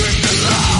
Drink the law.